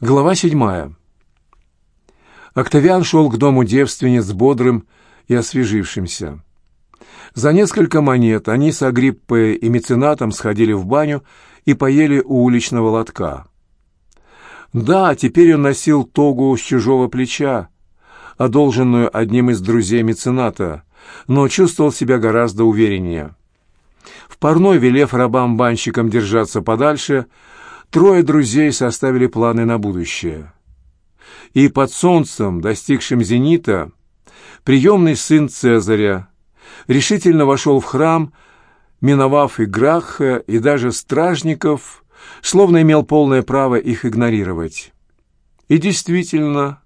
Глава седьмая. Октавиан шел к дому девственниц бодрым и освежившимся. За несколько монет они с Агриппой и меценатом сходили в баню и поели у уличного лотка. Да, теперь он носил тогу с чужого плеча, одолженную одним из друзей мецената, но чувствовал себя гораздо увереннее. В парной, велев рабам-банщикам держаться подальше, трое друзей составили планы на будущее. И под солнцем, достигшим зенита, приемный сын Цезаря решительно вошел в храм, миновав и Граха, и даже стражников, словно имел полное право их игнорировать. И действительно,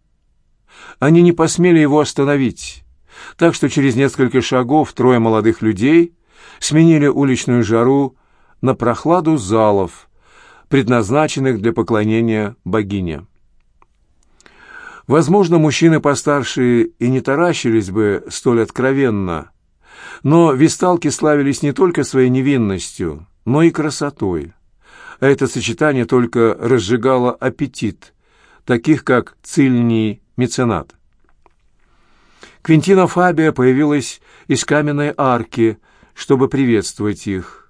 они не посмели его остановить, так что через несколько шагов трое молодых людей сменили уличную жару на прохладу залов, предназначенных для поклонения богине. Возможно, мужчины постарше и не таращились бы столь откровенно, но висталки славились не только своей невинностью, но и красотой. А это сочетание только разжигало аппетит, таких как цильний меценат. Квинтина Фабия появилась из каменной арки, чтобы приветствовать их.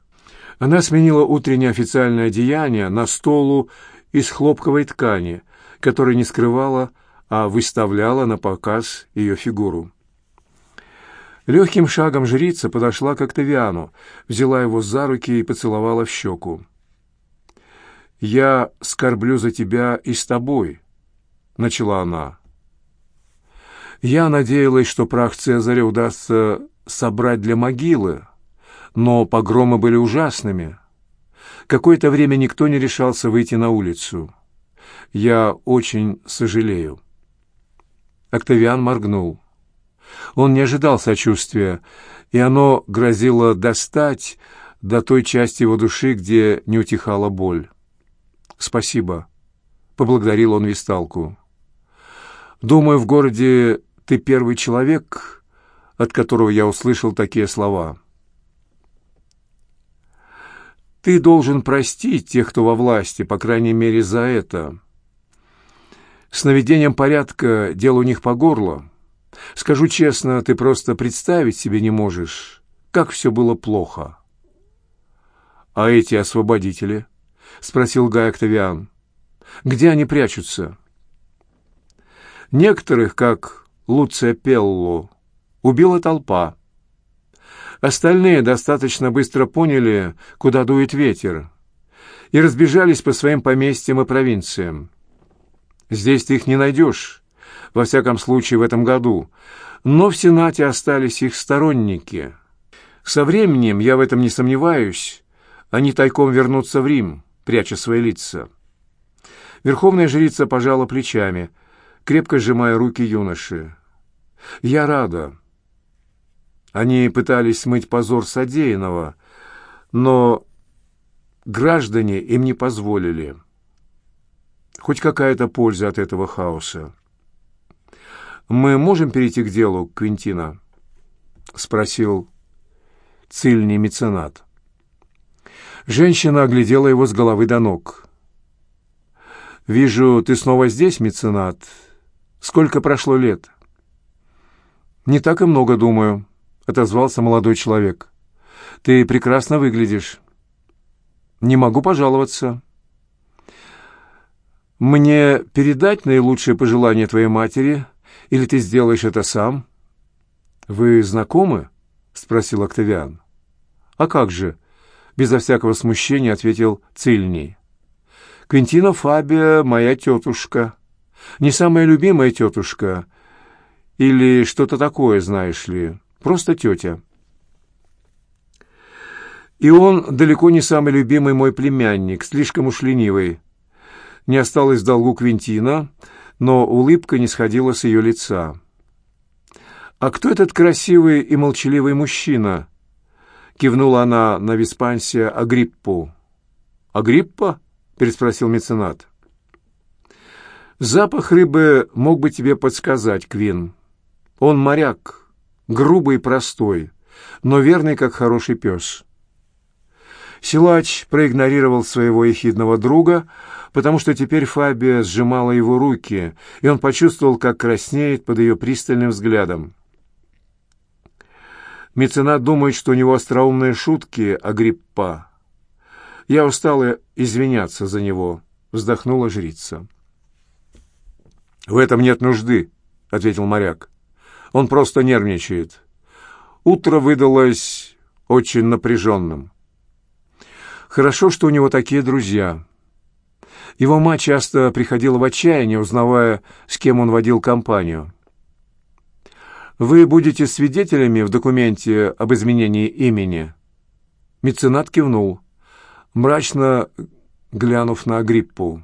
Она сменила утреннее официальное одеяние на столу из хлопковой ткани, которая не скрывала, а выставляла на показ ее фигуру. Легким шагом жрица подошла к Октавиану, взяла его за руки и поцеловала в щеку. «Я скорблю за тебя и с тобой», — начала она. «Я надеялась, что прах Цезаря удастся собрать для могилы, но погромы были ужасными. Какое-то время никто не решался выйти на улицу. Я очень сожалею. Октавиан моргнул. Он не ожидал сочувствия, и оно грозило достать до той части его души, где не утихала боль. «Спасибо», — поблагодарил он Висталку. «Думаю, в городе ты первый человек, от которого я услышал такие слова». Ты должен простить тех, кто во власти, по крайней мере, за это. С наведением порядка дело у них по горло. Скажу честно, ты просто представить себе не можешь, как все было плохо. — А эти освободители? — спросил Гай Октавиан. — Где они прячутся? Некоторых, как Луция Пеллу, убила толпа. Остальные достаточно быстро поняли, куда дует ветер, и разбежались по своим поместьям и провинциям. Здесь ты их не найдешь, во всяком случае в этом году, но в Сенате остались их сторонники. Со временем, я в этом не сомневаюсь, они тайком вернутся в Рим, пряча свои лица. Верховная жрица пожала плечами, крепко сжимая руки юноши. «Я рада. Они пытались смыть позор содеянного, но граждане им не позволили. Хоть какая-то польза от этого хаоса. «Мы можем перейти к делу, Квинтина?» — спросил цильный меценат. Женщина оглядела его с головы до ног. «Вижу, ты снова здесь, меценат. Сколько прошло лет?» «Не так и много, думаю». — отозвался молодой человек. «Ты прекрасно выглядишь». «Не могу пожаловаться». «Мне передать наилучшие пожелания твоей матери, или ты сделаешь это сам?» «Вы знакомы?» — спросил Октавиан. «А как же?» — безо всякого смущения ответил Цильний. «Квинтина Фабия — моя тетушка. Не самая любимая тетушка. Или что-то такое, знаешь ли. Просто тетя. И он далеко не самый любимый мой племянник, слишком уж ленивый. Не осталось в долгу Квинтина, но улыбка не сходила с ее лица. «А кто этот красивый и молчаливый мужчина?» Кивнула она на Виспансия Агриппу. «Агриппа?» — переспросил меценат. «Запах рыбы мог бы тебе подсказать, Квин. Он моряк, грубый и простой, но верный, как хороший пес. Силач проигнорировал своего ехидного друга, потому что теперь Фабия сжимала его руки, и он почувствовал, как краснеет под ее пристальным взглядом. Меценат думает, что у него остроумные шутки, а гриппа. Я устала извиняться за него, вздохнула жрица. В этом нет нужды, ответил моряк. Он просто нервничает. Утро выдалось очень напряженным. Хорошо, что у него такие друзья. Его мать часто приходила в отчаяние, узнавая, с кем он водил компанию. «Вы будете свидетелями в документе об изменении имени?» Меценат кивнул, мрачно глянув на Агриппу.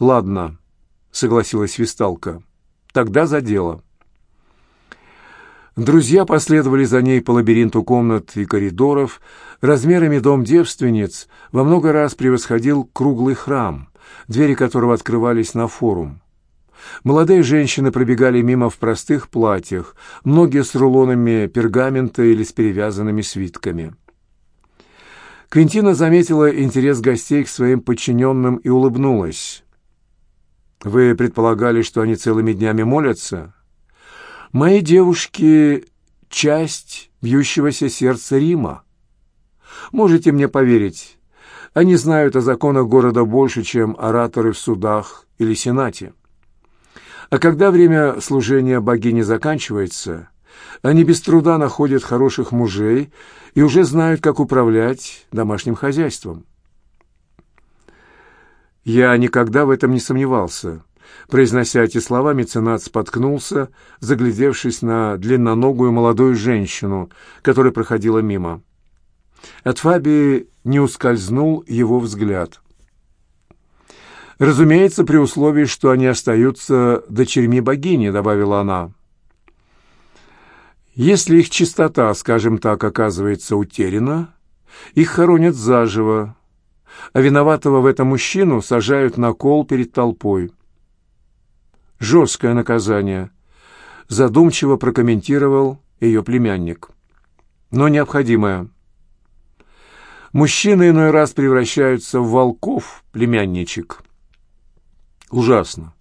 «Ладно», — согласилась Висталка, — «тогда за дело». Друзья последовали за ней по лабиринту комнат и коридоров. Размерами дом девственниц во много раз превосходил круглый храм, двери которого открывались на форум. Молодые женщины пробегали мимо в простых платьях, многие с рулонами пергамента или с перевязанными свитками. Квинтина заметила интерес гостей к своим подчиненным и улыбнулась. «Вы предполагали, что они целыми днями молятся?» Мои девушки — часть бьющегося сердца Рима. Можете мне поверить, они знают о законах города больше, чем ораторы в судах или сенате. А когда время служения богини заканчивается, они без труда находят хороших мужей и уже знают, как управлять домашним хозяйством. Я никогда в этом не сомневался. Произнося эти слова, меценат споткнулся, заглядевшись на длинноногую молодую женщину, которая проходила мимо. От Фабии не ускользнул его взгляд. «Разумеется, при условии, что они остаются дочерьми богини», — добавила она. «Если их чистота, скажем так, оказывается утеряна, их хоронят заживо, а виноватого в этом мужчину сажают на кол перед толпой» жесткое наказание, задумчиво прокомментировал ее племянник. Но необходимое. Мужчины иной раз превращаются в волков, племянничек. Ужасно.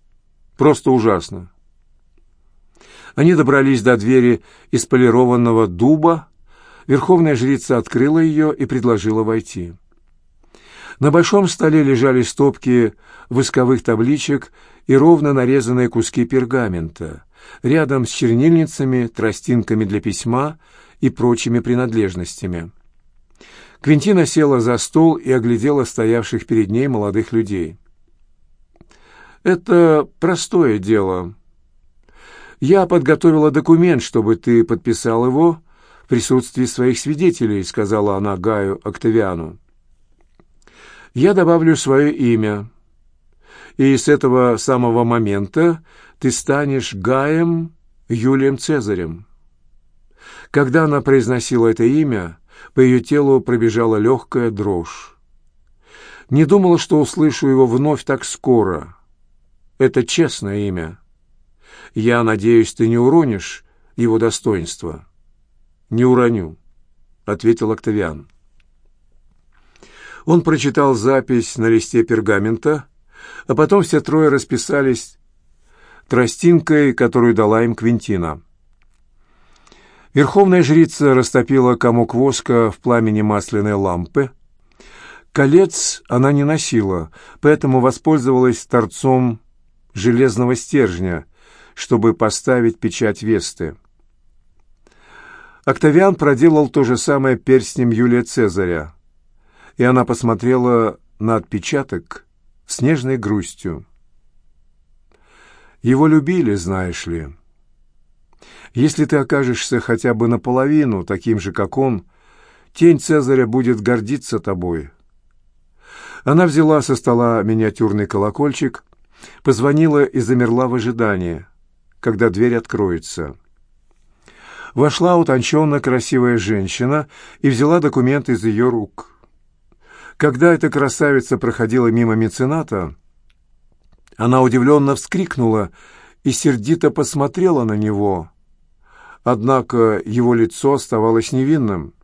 Просто ужасно. Они добрались до двери из полированного дуба. Верховная жрица открыла ее и предложила войти. На большом столе лежали стопки восковых табличек и ровно нарезанные куски пергамента, рядом с чернильницами, тростинками для письма и прочими принадлежностями. Квинтина села за стол и оглядела стоявших перед ней молодых людей. «Это простое дело. Я подготовила документ, чтобы ты подписал его в присутствии своих свидетелей», — сказала она Гаю Октавиану. «Я добавлю свое имя, и с этого самого момента ты станешь Гаем Юлием Цезарем. Когда она произносила это имя, по ее телу пробежала легкая дрожь. Не думала, что услышу его вновь так скоро. Это честное имя. Я надеюсь, ты не уронишь его достоинство. Не уроню, — ответил Октавиан. Он прочитал запись на листе пергамента, а потом все трое расписались тростинкой, которую дала им Квинтина. Верховная жрица растопила комок воска в пламени масляной лампы. Колец она не носила, поэтому воспользовалась торцом железного стержня, чтобы поставить печать Весты. Октавиан проделал то же самое перстнем Юлия Цезаря, и она посмотрела на отпечаток с нежной грустью. Его любили, знаешь ли. Если ты окажешься хотя бы наполовину таким же, как он, тень Цезаря будет гордиться тобой. Она взяла со стола миниатюрный колокольчик, позвонила и замерла в ожидании, когда дверь откроется. Вошла утонченно красивая женщина и взяла документ из ее рук. Когда эта красавица проходила мимо мецената, она удивленно вскрикнула и сердито посмотрела на него. Однако его лицо оставалось невинным.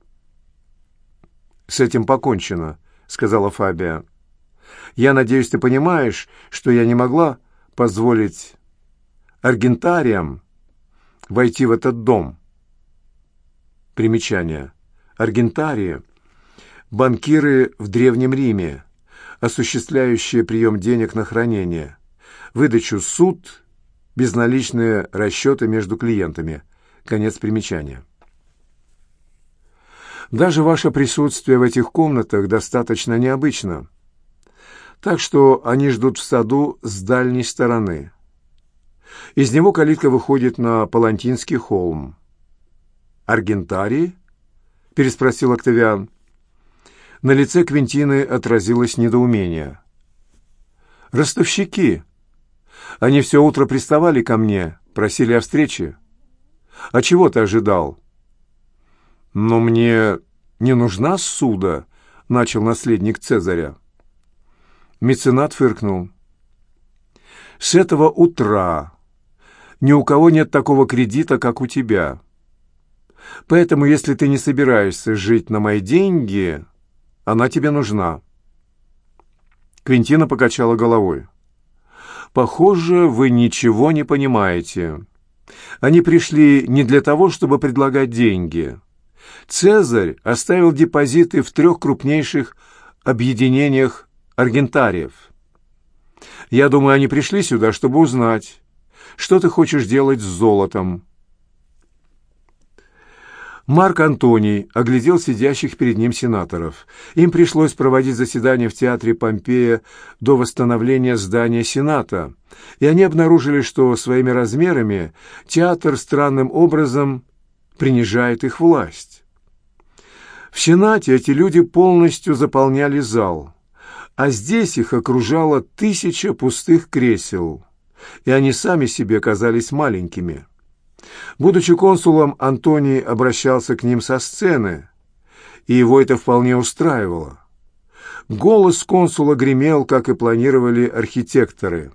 с этим покончено», — сказала Фабия. «Я надеюсь, ты понимаешь, что я не могла позволить аргентариям войти в этот дом». Примечание. Аргентарии – банкиры в Древнем Риме, осуществляющие прием денег на хранение, выдачу суд, безналичные расчеты между клиентами. Конец примечания. Даже ваше присутствие в этих комнатах достаточно необычно. Так что они ждут в саду с дальней стороны. Из него калитка выходит на Палантинский холм. «Аргентарии?» — переспросил Октавиан. На лице Квинтины отразилось недоумение. «Ростовщики. Они все утро приставали ко мне, просили о встрече. А чего ты ожидал?» «Но мне не нужна суда», — начал наследник Цезаря. Меценат фыркнул. «С этого утра ни у кого нет такого кредита, как у тебя. Поэтому, если ты не собираешься жить на мои деньги, она тебе нужна». Квинтина покачала головой. «Похоже, вы ничего не понимаете. Они пришли не для того, чтобы предлагать деньги. Цезарь оставил депозиты в трех крупнейших объединениях аргентариев. Я думаю, они пришли сюда, чтобы узнать, что ты хочешь делать с золотом. Марк Антоний оглядел сидящих перед ним сенаторов. Им пришлось проводить заседание в театре Помпея до восстановления здания Сената, и они обнаружили, что своими размерами театр странным образом принижает их власть. В Сенате эти люди полностью заполняли зал, а здесь их окружало тысяча пустых кресел, и они сами себе казались маленькими. Будучи консулом, Антоний обращался к ним со сцены, и его это вполне устраивало. Голос консула гремел, как и планировали архитекторы.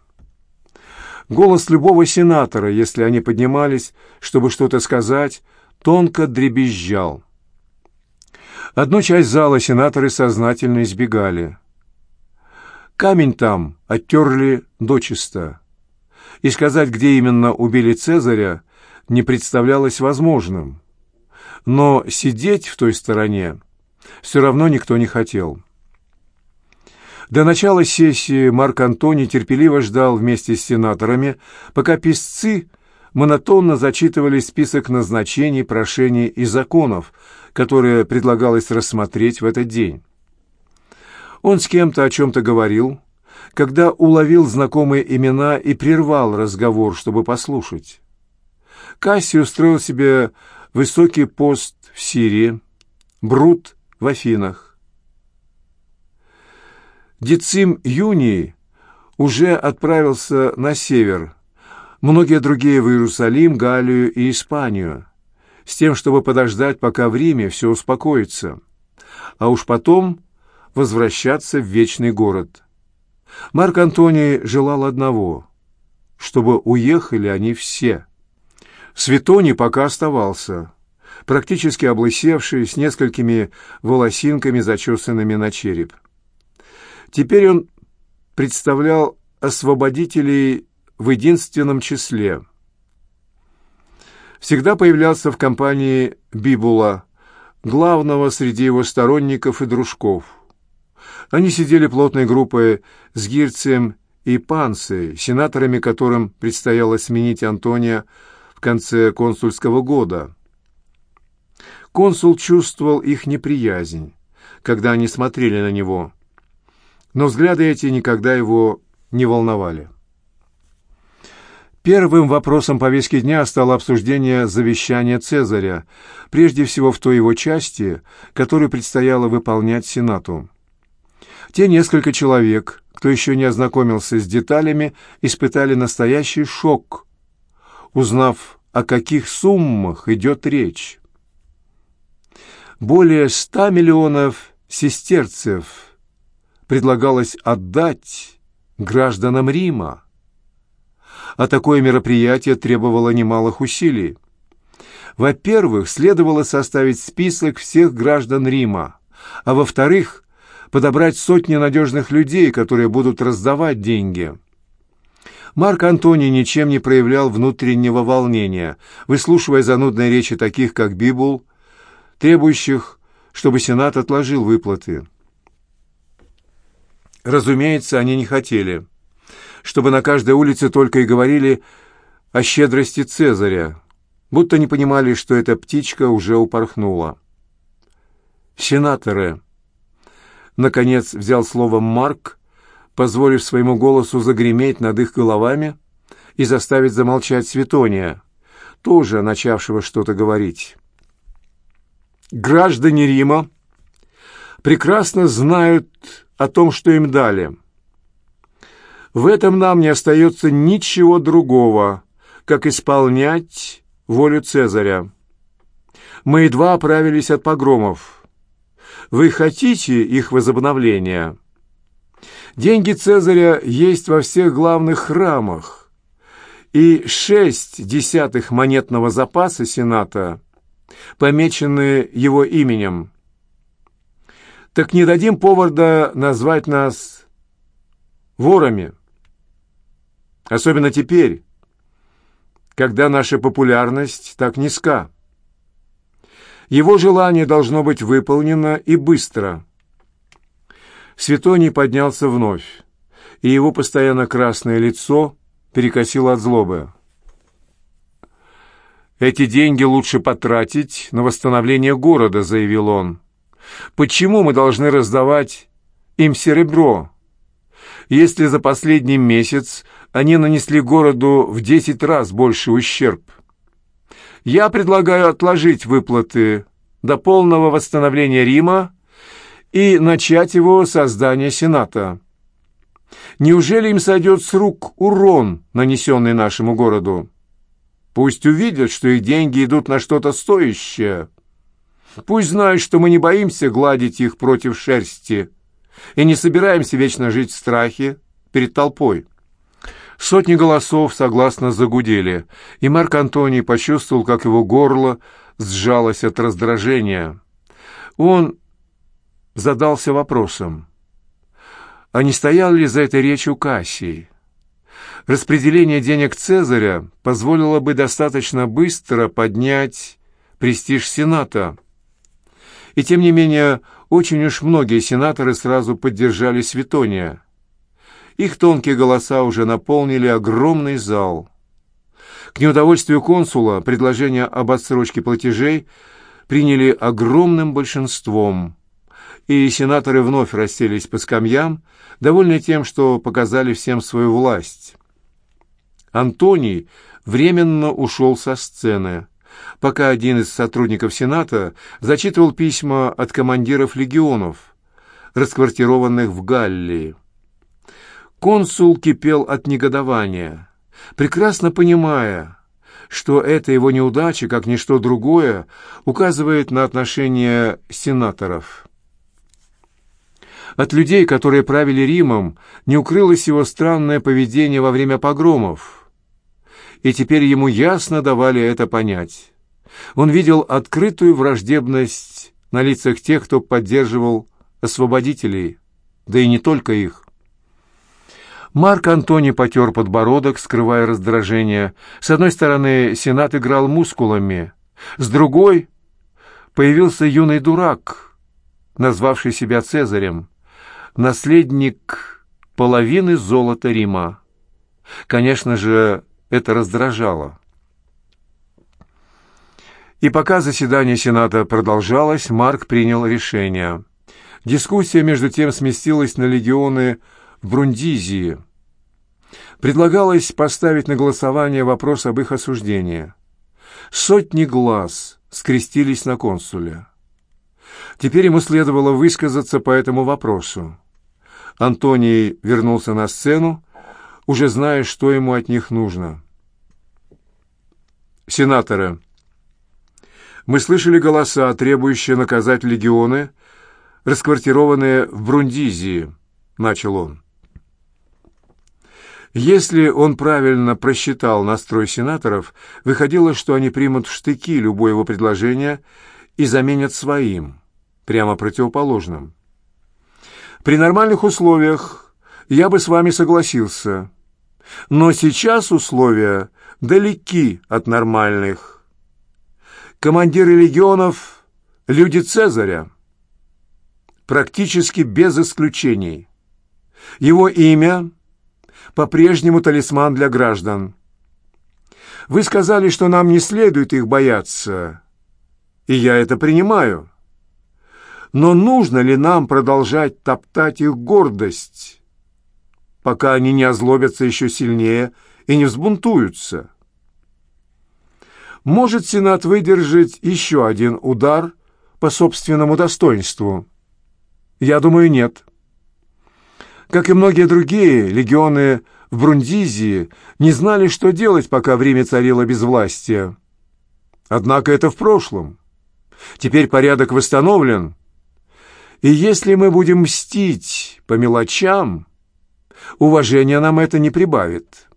Голос любого сенатора, если они поднимались, чтобы что-то сказать, тонко дребезжал. Одну часть зала сенаторы сознательно избегали. Камень там оттерли дочисто. И сказать, где именно убили Цезаря, не представлялось возможным. Но сидеть в той стороне все равно никто не хотел. До начала сессии Марк Антоний терпеливо ждал вместе с сенаторами, пока писцы монотонно зачитывали список назначений, прошений и законов, которые предлагалось рассмотреть в этот день. Он с кем-то о чем-то говорил, когда уловил знакомые имена и прервал разговор, чтобы послушать. Касси устроил себе высокий пост в Сирии, Брут в Афинах. Децим Юний уже отправился на север, многие другие в Иерусалим, Галлию и Испанию, с тем, чтобы подождать, пока в Риме все успокоится, а уж потом возвращаться в вечный город. Марк Антоний желал одного, чтобы уехали они все – Светоний пока оставался, практически облысевший, с несколькими волосинками, зачесанными на череп. Теперь он представлял освободителей в единственном числе. Всегда появлялся в компании Бибула, главного среди его сторонников и дружков. Они сидели плотной группой с Гирцием и Панцей, сенаторами которым предстояло сменить Антония конце консульского года. Консул чувствовал их неприязнь, когда они смотрели на него, но взгляды эти никогда его не волновали. Первым вопросом повестки дня стало обсуждение завещания Цезаря, прежде всего в той его части, которую предстояло выполнять Сенату. Те несколько человек, кто еще не ознакомился с деталями, испытали настоящий шок, узнав, о каких суммах идет речь. Более ста миллионов сестерцев предлагалось отдать гражданам Рима, а такое мероприятие требовало немалых усилий. Во-первых, следовало составить список всех граждан Рима, а во-вторых, подобрать сотни надежных людей, которые будут раздавать деньги. Марк Антоний ничем не проявлял внутреннего волнения, выслушивая занудные речи таких, как Бибул, требующих, чтобы Сенат отложил выплаты. Разумеется, они не хотели, чтобы на каждой улице только и говорили о щедрости Цезаря, будто не понимали, что эта птичка уже упорхнула. «Сенаторы!» Наконец взял слово Марк, позволив своему голосу загреметь над их головами и заставить замолчать Светония, тоже начавшего что-то говорить. «Граждане Рима прекрасно знают о том, что им дали. В этом нам не остается ничего другого, как исполнять волю Цезаря. Мы едва оправились от погромов. Вы хотите их возобновления? Деньги Цезаря есть во всех главных храмах, и шесть десятых монетного запаса Сената помечены его именем. Так не дадим повода назвать нас ворами. Особенно теперь, когда наша популярность так низка. Его желание должно быть выполнено и быстро. Светоний поднялся вновь, и его постоянно красное лицо перекосило от злобы. «Эти деньги лучше потратить на восстановление города», — заявил он. «Почему мы должны раздавать им серебро, если за последний месяц они нанесли городу в десять раз больше ущерб?» Я предлагаю отложить выплаты до полного восстановления Рима и начать его создание Сената. Неужели им сойдет с рук урон, нанесенный нашему городу? Пусть увидят, что их деньги идут на что-то стоящее. Пусть знают, что мы не боимся гладить их против шерсти и не собираемся вечно жить в страхе перед толпой. Сотни голосов согласно загудели, и Марк Антоний почувствовал, как его горло сжалось от раздражения. Он задался вопросом, а не стоял ли за этой речью Кассий? Распределение денег Цезаря позволило бы достаточно быстро поднять престиж Сената. И тем не менее, очень уж многие сенаторы сразу поддержали Светония. Их тонкие голоса уже наполнили огромный зал. К неудовольствию консула предложение об отсрочке платежей приняли огромным большинством, и сенаторы вновь расселись по скамьям, довольны тем, что показали всем свою власть. Антоний временно ушел со сцены, пока один из сотрудников Сената зачитывал письма от командиров легионов, расквартированных в Галлии. Консул кипел от негодования, прекрасно понимая, что эта его неудача, как ничто другое, указывает на отношение сенаторов. От людей, которые правили Римом, не укрылось его странное поведение во время погромов. И теперь ему ясно давали это понять. Он видел открытую враждебность на лицах тех, кто поддерживал освободителей, да и не только их. Марк Антони потер подбородок, скрывая раздражение. С одной стороны, Сенат играл мускулами, с другой появился юный дурак, назвавший себя Цезарем, наследник половины золота Рима. Конечно же, это раздражало. И пока заседание Сената продолжалось, Марк принял решение. Дискуссия, между тем, сместилась на легионы в Брундизии. Предлагалось поставить на голосование вопрос об их осуждении. Сотни глаз скрестились на консуле. Теперь ему следовало высказаться по этому вопросу. Антоний вернулся на сцену, уже зная, что ему от них нужно. «Сенаторы, мы слышали голоса, требующие наказать легионы, расквартированные в Брундизии», — начал он. Если он правильно просчитал настрой сенаторов, выходило, что они примут в штыки любое его предложение и заменят своим. прямо противоположном. При нормальных условиях я бы с вами согласился, но сейчас условия далеки от нормальных. Командиры легионов — люди Цезаря, практически без исключений. Его имя — по-прежнему талисман для граждан. Вы сказали, что нам не следует их бояться, и я это принимаю. Но нужно ли нам продолжать топтать их гордость, пока они не озлобятся еще сильнее и не взбунтуются? Может Сенат выдержать еще один удар по собственному достоинству? Я думаю, нет. Как и многие другие, легионы в Брундизии не знали, что делать, пока в Риме царило безвластие. Однако это в прошлом. Теперь порядок восстановлен, и если мы будем мстить по мелочам, уважения нам это не прибавит.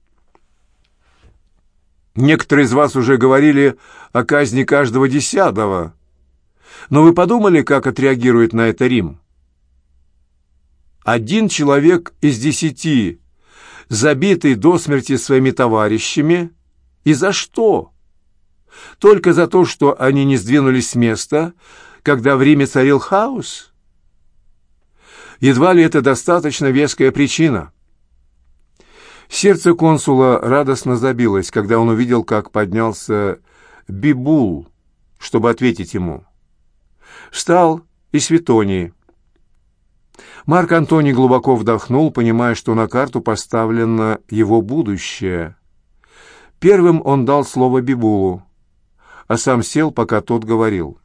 Некоторые из вас уже говорили о казни каждого десятого, но вы подумали, как отреагирует на это Рим? Один человек из десяти забитый до смерти своими товарищами. И за что? Только за то, что они не сдвинулись с места, когда в Риме царил хаос? Едва ли это достаточно веская причина. Сердце консула радостно забилось, когда он увидел, как поднялся Бибул, чтобы ответить ему. Встал и Светоний. Марк Антоний глубоко вдохнул, понимая, что на карту поставлено его будущее. Первым он дал слово Бибулу, а сам сел, пока тот говорил.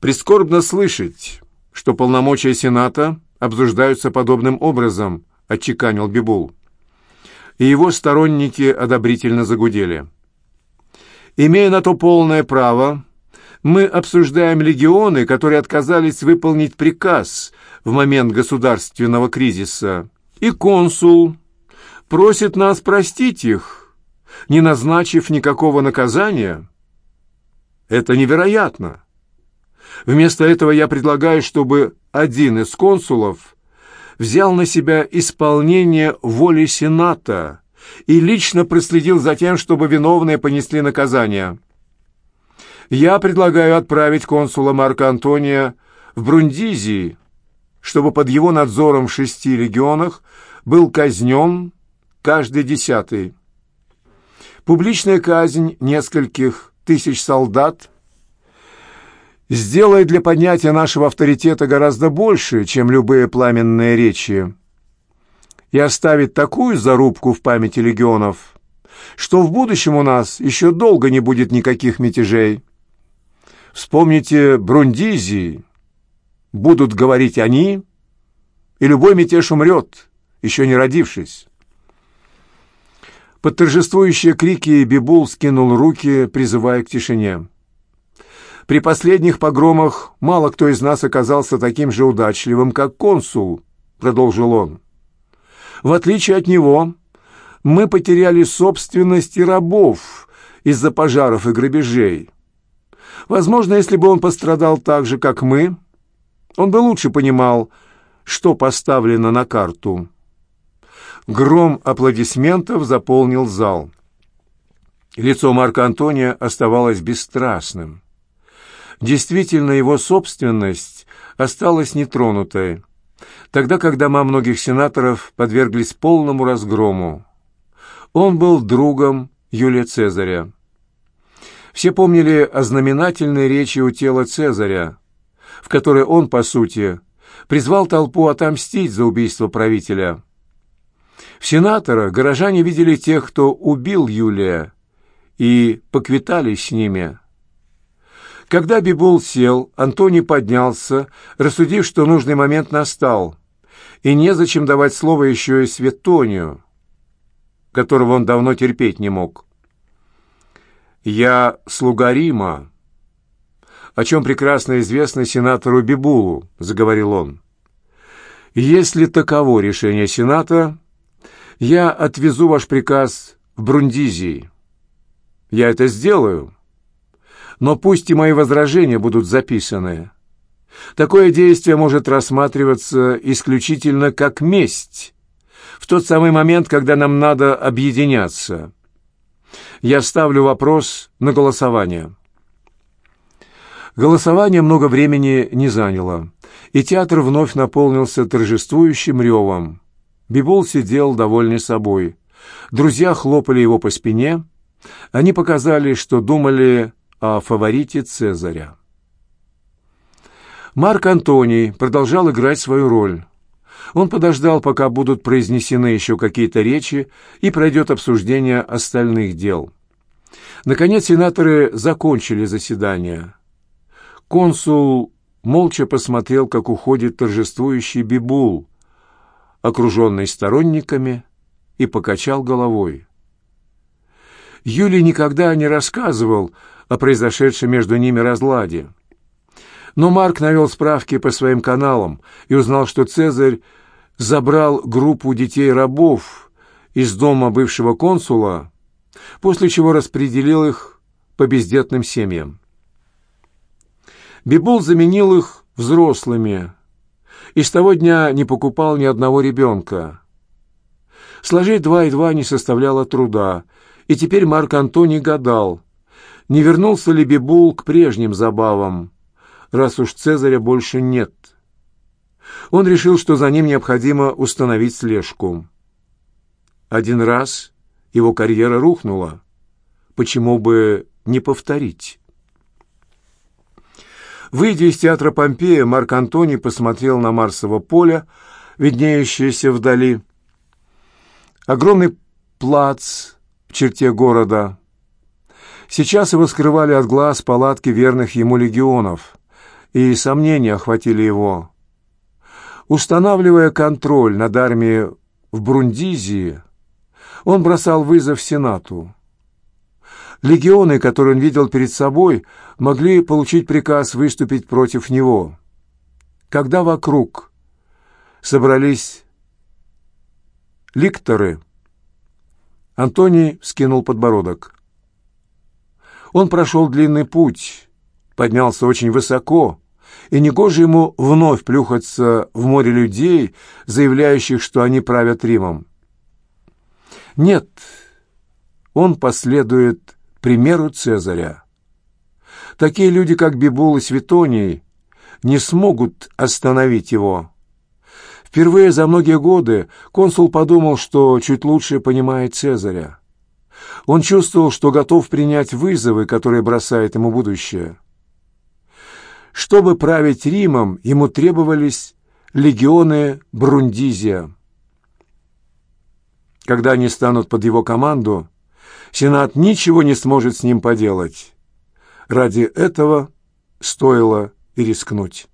«Прискорбно слышать, что полномочия Сената обсуждаются подобным образом», — отчеканил Бибул. И его сторонники одобрительно загудели. «Имея на то полное право, мы обсуждаем легионы, которые отказались выполнить приказ в момент государственного кризиса. И консул просит нас простить их, не назначив никакого наказания. Это невероятно. Вместо этого я предлагаю, чтобы один из консулов взял на себя исполнение воли Сената и лично проследил за тем, чтобы виновные понесли наказание я предлагаю отправить консула Марка Антония в Брундизии, чтобы под его надзором в шести регионах был казнен каждый десятый. Публичная казнь нескольких тысяч солдат сделает для поднятия нашего авторитета гораздо больше, чем любые пламенные речи, и оставит такую зарубку в памяти легионов, что в будущем у нас еще долго не будет никаких мятежей. Вспомните Брундизи. Будут говорить они, и любой мятеж умрет, еще не родившись. Под торжествующие крики Бибул скинул руки, призывая к тишине. При последних погромах мало кто из нас оказался таким же удачливым, как консул, продолжил он. В отличие от него, мы потеряли собственность и рабов из-за пожаров и грабежей. Возможно, если бы он пострадал так же, как мы, он бы лучше понимал, что поставлено на карту. Гром аплодисментов заполнил зал. Лицо Марка Антония оставалось бесстрастным. Действительно, его собственность осталась нетронутой, тогда как дома многих сенаторов подверглись полному разгрому. Он был другом Юлия Цезаря. Все помнили о знаменательной речи у тела Цезаря, в которой он, по сути, призвал толпу отомстить за убийство правителя. В сенаторах горожане видели тех, кто убил Юлия, и поквитались с ними. Когда Бибул сел, Антоний поднялся, рассудив, что нужный момент настал, и незачем давать слово еще и Светонию, которого он давно терпеть не мог. «Я слуга Рима», о чем прекрасно известно сенатору Бибулу, — заговорил он. «Если таково решение Сената, я отвезу ваш приказ в Брундизии. Я это сделаю. Но пусть и мои возражения будут записаны. Такое действие может рассматриваться исключительно как месть, в тот самый момент, когда нам надо объединяться. Я ставлю вопрос на голосование. Голосование много времени не заняло, и театр вновь наполнился торжествующим ревом. Бибул сидел, довольный собой. Друзья хлопали его по спине. Они показали, что думали о фаворите Цезаря. Марк Антоний продолжал играть свою роль. Он подождал, пока будут произнесены еще какие-то речи и пройдет обсуждение остальных дел. Наконец сенаторы закончили заседание. Консул молча посмотрел, как уходит торжествующий Бибул, окруженный сторонниками, и покачал головой. Юлий никогда не рассказывал о произошедшем между ними разладе. Но Марк навел справки по своим каналам и узнал, что Цезарь забрал группу детей-рабов из дома бывшего консула, после чего распределил их по бездетным семьям. Бибул заменил их взрослыми и с того дня не покупал ни одного ребенка. Сложить два и два не составляло труда, и теперь Марк Антоний гадал, не вернулся ли Бибул к прежним забавам, раз уж Цезаря больше нет. Он решил, что за ним необходимо установить слежку. Один раз его карьера рухнула. Почему бы не повторить? Выйдя из театра Помпея, Марк Антоний посмотрел на Марсово поле, виднеющееся вдали. Огромный плац в черте города. Сейчас его скрывали от глаз палатки верных ему легионов, и сомнения охватили его. Устанавливая контроль над армией в Брундизии, он бросал вызов Сенату. Легионы, которые он видел перед собой, могли получить приказ выступить против него. Когда вокруг собрались ликторы, Антоний скинул подбородок. Он прошел длинный путь, поднялся очень высоко, и негоже ему вновь плюхаться в море людей, заявляющих, что они правят Римом. Нет, он последует примеру Цезаря. Такие люди, как Бибул и Светоний, не смогут остановить его. Впервые за многие годы консул подумал, что чуть лучше понимает Цезаря. Он чувствовал, что готов принять вызовы, которые бросает ему будущее. Чтобы править Римом, ему требовались легионы Брундизия. Когда они станут под его команду, Сенат ничего не сможет с ним поделать. Ради этого стоило и рискнуть.